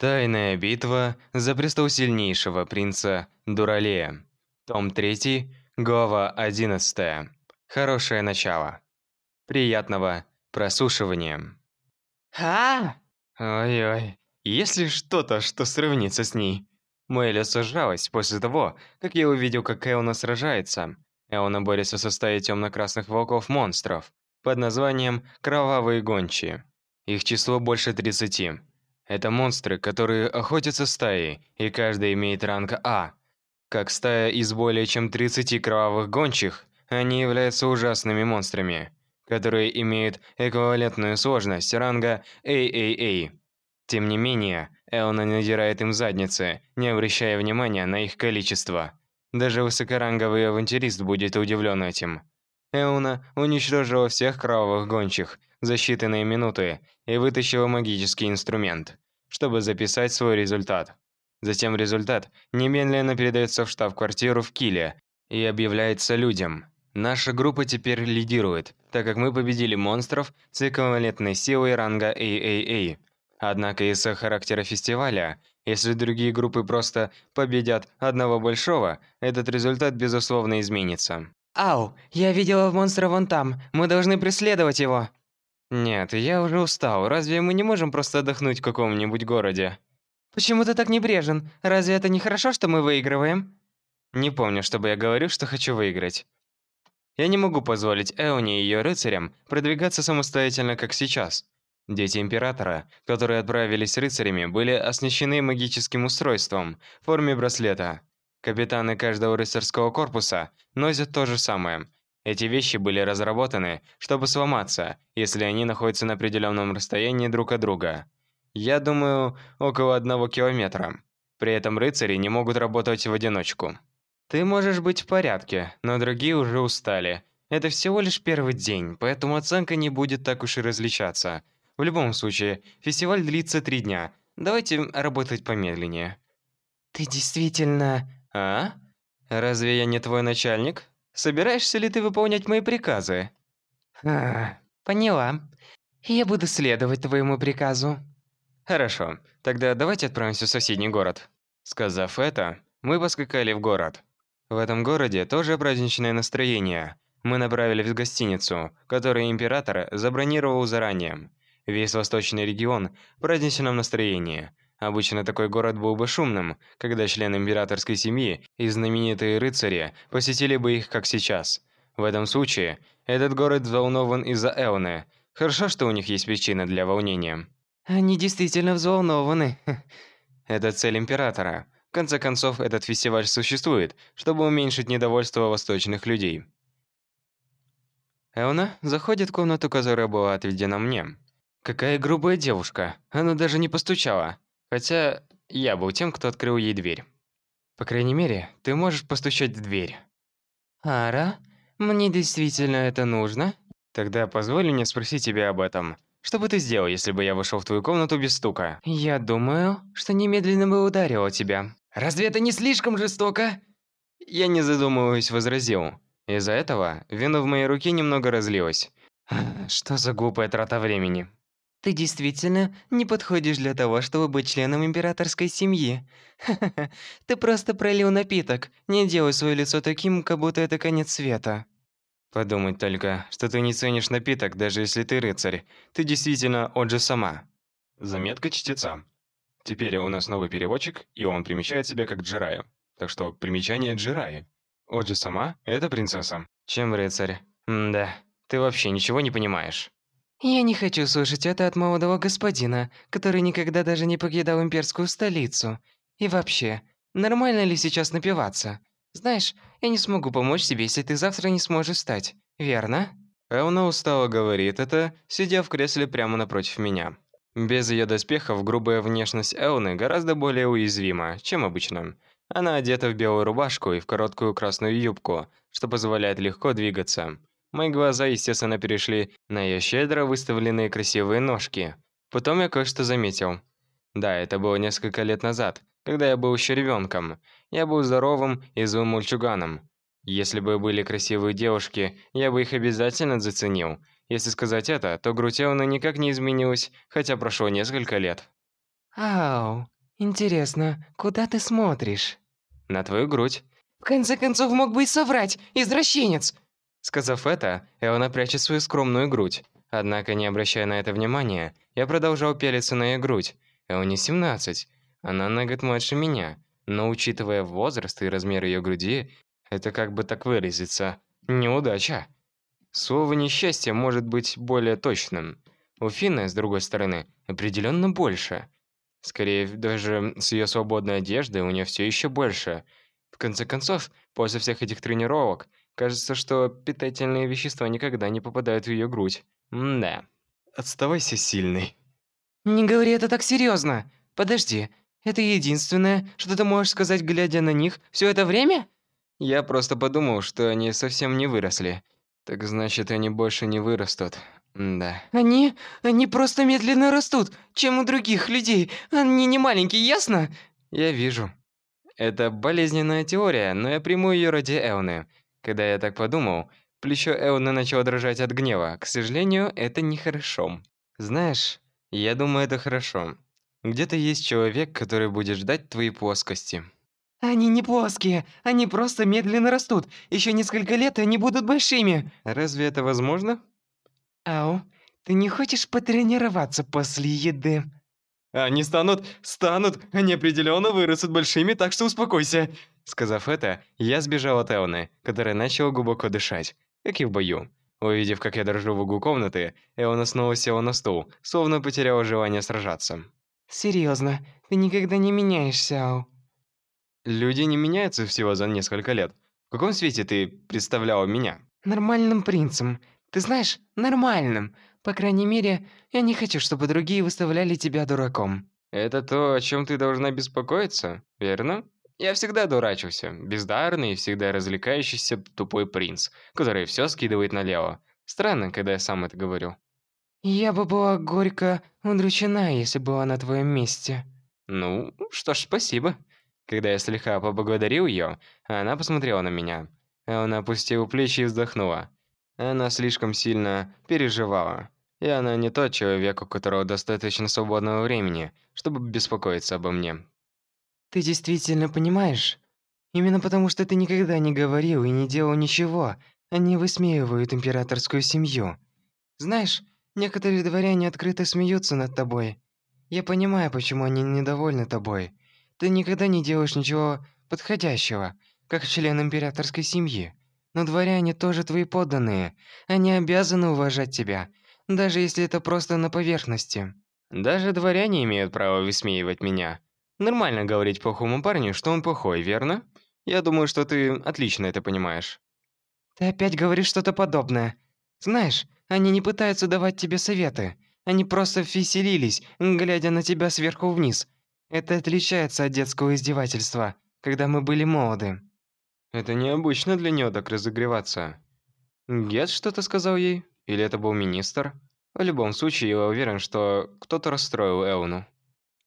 Тайная битва за престол сильнейшего принца Дуралея. Том 3, глава 11. Хорошее начало. Приятного прослушивания. А! Ой-ой, есть ли что-то, что сравнится с ней? Мое лицо сжалось после того, как я увидел, как Эона сражается. Эона борется со стаей темно-красных волков-монстров под названием «Кровавые гончие». Их число больше 30. Это монстры, которые охотятся стаей, и каждый имеет ранг А. Как стая из более чем 30 кровавых гончих, они являются ужасными монстрами, которые имеют эквивалентную сложность ранга AAA. Тем не менее, Элна надирает им задницы, не обращая внимания на их количество. Даже высокоранговый авантюрист будет удивлен этим. Эуна уничтожила всех кровавых гончих за считанные минуты и вытащила магический инструмент, чтобы записать свой результат. Затем результат немедленно передается в штаб-квартиру в Киле и объявляется людям. Наша группа теперь лидирует, так как мы победили монстров с эквивалентной силой ранга AAA. Однако из-за характера фестиваля, если другие группы просто победят одного большого, этот результат безусловно изменится. Ау, я видела монстра вон там. Мы должны преследовать его. Нет, я уже устал. Разве мы не можем просто отдохнуть в каком-нибудь городе? Почему ты так небрежен? Разве это не хорошо, что мы выигрываем? Не помню, чтобы я говорил, что хочу выиграть. Я не могу позволить Эоне и ее рыцарям продвигаться самостоятельно, как сейчас. Дети Императора, которые отправились рыцарями, были оснащены магическим устройством в форме браслета. Капитаны каждого рыцарского корпуса носят то же самое. Эти вещи были разработаны, чтобы сломаться, если они находятся на определенном расстоянии друг от друга. Я думаю, около одного километра. При этом рыцари не могут работать в одиночку. Ты можешь быть в порядке, но другие уже устали. Это всего лишь первый день, поэтому оценка не будет так уж и различаться. В любом случае, фестиваль длится три дня. Давайте работать помедленнее. Ты действительно... А? Разве я не твой начальник? Собираешься ли ты выполнять мои приказы? А, поняла. Я буду следовать твоему приказу. Хорошо. Тогда давайте отправимся в соседний город. Сказав это, мы поскакали в город. В этом городе тоже праздничное настроение. Мы направились в гостиницу, которую император забронировал заранее. Весь восточный регион в праздничном настроении. Обычно такой город был бы шумным, когда члены императорской семьи и знаменитые рыцари посетили бы их, как сейчас. В этом случае, этот город взволнован из-за Эоны. Хорошо, что у них есть причина для волнения. Они действительно взволнованы. Это цель императора. В конце концов, этот фестиваль существует, чтобы уменьшить недовольство восточных людей. Эона заходит в комнату, которая была отведена мне. Какая грубая девушка. Она даже не постучала. Хотя я был тем, кто открыл ей дверь. По крайней мере, ты можешь постучать в дверь. Ара, мне действительно это нужно? Тогда позволь мне спросить тебя об этом. Что бы ты сделал, если бы я вошел в твою комнату без стука? Я думаю, что немедленно бы ударил тебя. Разве это не слишком жестоко? Я не задумываясь возразил. Из-за этого вино в моей руке немного разлилось. Что за глупая трата времени? Ты действительно не подходишь для того, чтобы быть членом императорской семьи. Ха-ха-ха. Ты просто пролил напиток. Не делай свое лицо таким, как будто это конец света. Подумать только, что ты не ценишь напиток, даже если ты рыцарь. Ты действительно Оджи сама. Заметка чтеца. Теперь у нас новый переводчик, и он примечает себя как Джирая. Так что примечание Джираи. Оджи сама – это принцесса. Чем рыцарь? М-да, ты вообще ничего не понимаешь. Я не хочу слышать это от молодого господина, который никогда даже не покидал имперскую столицу. И вообще, нормально ли сейчас напиваться? Знаешь, я не смогу помочь тебе, если ты завтра не сможешь встать, верно? Элна устало говорит это, сидя в кресле прямо напротив меня. Без ее доспехов грубая внешность Элны гораздо более уязвима, чем обычно. Она одета в белую рубашку и в короткую красную юбку, что позволяет легко двигаться. Мои глаза, естественно, перешли на ее щедро выставленные красивые ножки. Потом я кое-что заметил. Да, это было несколько лет назад, когда я был еще ребенком. Я был здоровым и злым мальчуганом. Если бы были красивые девушки, я бы их обязательно заценил. Если сказать это, то грудь Эвны никак не изменилась, хотя прошло несколько лет. Ау, Интересно, куда ты смотришь? На твою грудь. В конце концов, мог бы и соврать, извращенец. Сказав это, Эона прячет свою скромную грудь. Однако, не обращая на это внимания, я продолжал пялиться на ее грудь. Эоне 17. Она на год младше меня. Но учитывая возраст и размер ее груди, это как бы так выразиться. Неудача. Слово «несчастье» может быть более точным. У Финны, с другой стороны, определенно больше. Скорее, даже с ее свободной одеждой у нее все еще больше. В конце концов, после всех этих тренировок, кажется, что питательные вещества никогда не попадают в ее грудь. М-да. Отставайся, сильный. Не говори это так серьезно. Подожди, это единственное, что ты можешь сказать, глядя на них все это время? Я просто подумал, что они совсем не выросли. Так значит, они больше не вырастут. да. Они... они просто медленно растут, чем у других людей. Они не маленькие, ясно? Я вижу. Это болезненная теория, но я приму ее ради Эуны. Когда я так подумал, плечо Эуны начало дрожать от гнева. К сожалению, это нехорошо. Знаешь, я думаю, это хорошо. Где-то есть человек, который будет ждать твои плоскости. Они не плоские, они просто медленно растут. Еще несколько лет, и они будут большими. Разве это возможно? Ау, ты не хочешь потренироваться после еды? Они станут, станут, они определенно вырастут большими, так что успокойся. Сказав это, я сбежал от Эоны, которая начала глубоко дышать, как и в бою. Увидев, как я дрожу в углу комнаты, Эона снова села на стул, словно потеряла желание сражаться. Серьезно, ты никогда не меняешься, Ау. Люди не меняются всего за несколько лет. В каком свете ты представляла меня? Нормальным принцем. Ты знаешь, нормальным. По крайней мере, я не хочу, чтобы другие выставляли тебя дураком. Это то, о чем ты должна беспокоиться, верно? Я всегда дурачился, бездарный и всегда развлекающийся тупой принц, который все скидывает налево. Странно, когда я сам это говорю. Я бы была горько удручена, если была на твоем месте. Ну, что ж, спасибо. Когда я слегка поблагодарил ее, она посмотрела на меня. Она опустила плечи и вздохнула. Она слишком сильно переживала. И она не тот человек, у которого достаточно свободного времени, чтобы беспокоиться обо мне. Ты действительно понимаешь? Именно потому, что ты никогда не говорил и не делал ничего, они высмеивают императорскую семью. Знаешь, некоторые дворяне открыто смеются над тобой. Я понимаю, почему они недовольны тобой. Ты никогда не делаешь ничего подходящего, как член императорской семьи. Но дворяне тоже твои подданные. Они обязаны уважать тебя, даже если это просто на поверхности. Даже дворяне имеют право высмеивать меня. Нормально говорить плохому парню, что он плохой, верно? Я думаю, что ты отлично это понимаешь. Ты опять говоришь что-то подобное. Знаешь, они не пытаются давать тебе советы. Они просто веселились, глядя на тебя сверху вниз – это отличается от детского издевательства, когда мы были молоды. Это необычно для нее так разогреваться. Гет что-то сказал ей? Или это был министр? В любом случае, я уверен, что кто-то расстроил Эуну.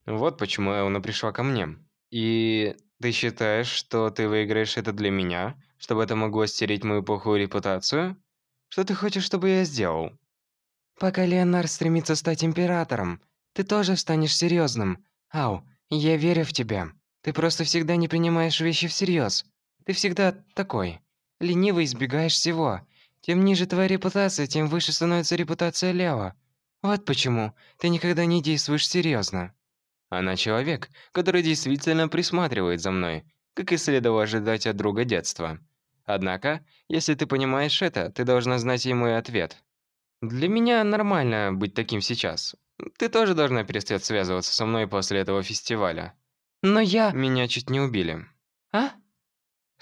Вот почему Эуна пришла ко мне. И ты считаешь, что ты выиграешь это для меня, чтобы это могло стереть мою плохую репутацию? Что ты хочешь, чтобы я сделал? Пока Леонар стремится стать императором, ты тоже станешь серьезным. Ау, я верю в тебя. Ты просто всегда не принимаешь вещи всерьез. Ты всегда такой. Лениво избегаешь всего. Тем ниже твоя репутация, тем выше становится репутация Лео. Вот почему ты никогда не действуешь серьезно. Она человек, который действительно присматривает за мной, как и следовало ожидать от друга детства. Однако, если ты понимаешь это, ты должна знать и мой ответ. Для меня нормально быть таким сейчас. Ты тоже должна перестать связываться со мной после этого фестиваля. Но я... Меня чуть не убили. А?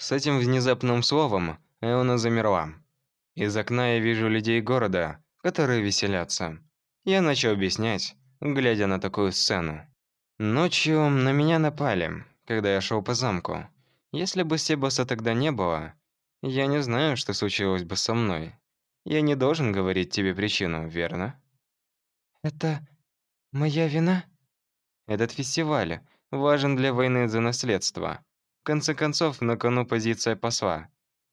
С этим внезапным словом Эона замерла. Из окна я вижу людей города, которые веселятся. Я начал объяснять, глядя на такую сцену. Ночью на меня напали, когда я шел по замку. Если бы Себаса тогда не было, я не знаю, что случилось бы со мной. Я не должен говорить тебе причину, верно? Это моя вина? Этот фестиваль важен для войны за наследство. В конце концов, на кону позиция посла.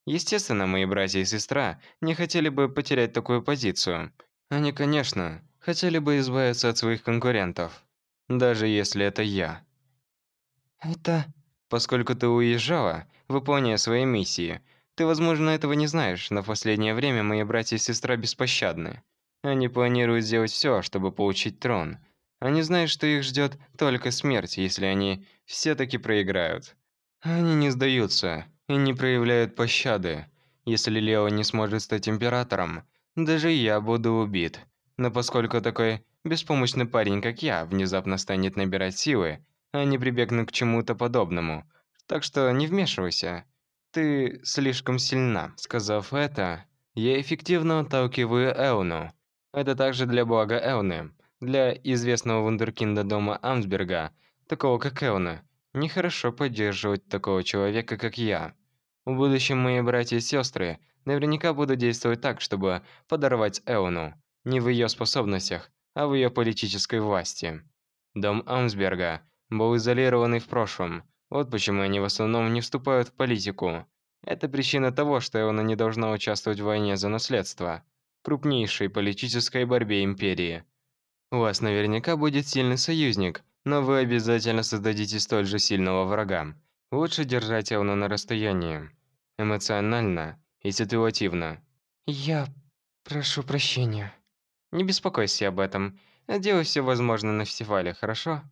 Естественно, мои братья и сестра не хотели бы потерять такую позицию. Они, конечно, хотели бы избавиться от своих конкурентов. Даже если это я. Это... Поскольку ты уезжала, выполняя свои миссии, ты, возможно, этого не знаешь, но в последнее время мои братья и сестра беспощадны. Они планируют сделать все, чтобы получить трон. Они знают, что их ждет только смерть, если они все-таки проиграют. Они не сдаются и не проявляют пощады. Если Лео не сможет стать императором, даже я буду убит. Но поскольку такой беспомощный парень, как я, внезапно станет набирать силы, а не прибегнуть к чему-то подобному. Так что не вмешивайся. Ты слишком сильна. Сказав это, я эффективно отталкиваю Эуну. Это также для блага Эуны. Для известного вундеркинда дома Амсберга, такого как Эуна, нехорошо поддерживать такого человека, как я. В будущем мои братья и сестры наверняка будут действовать так, чтобы подорвать Эуну. Не в ее способностях, а в ее политической власти. Дом Амсберга был изолированный в прошлом. Вот почему они в основном не вступают в политику. Это причина того, что Эона не должна участвовать в войне за наследство, крупнейшей политической борьбе империи. У вас наверняка будет сильный союзник, но вы обязательно создадите столь же сильного врага. Лучше держать Эону на расстоянии. Эмоционально и ситуативно. Я прошу прощения. Не беспокойся об этом. Делай все возможное на фестивале, хорошо?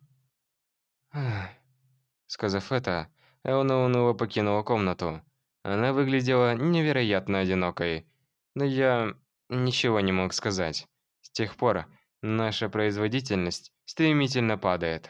Сказав это, Эона уныло покинула комнату. Она выглядела невероятно одинокой. Но я ничего не мог сказать. С тех пор наша производительность стремительно падает.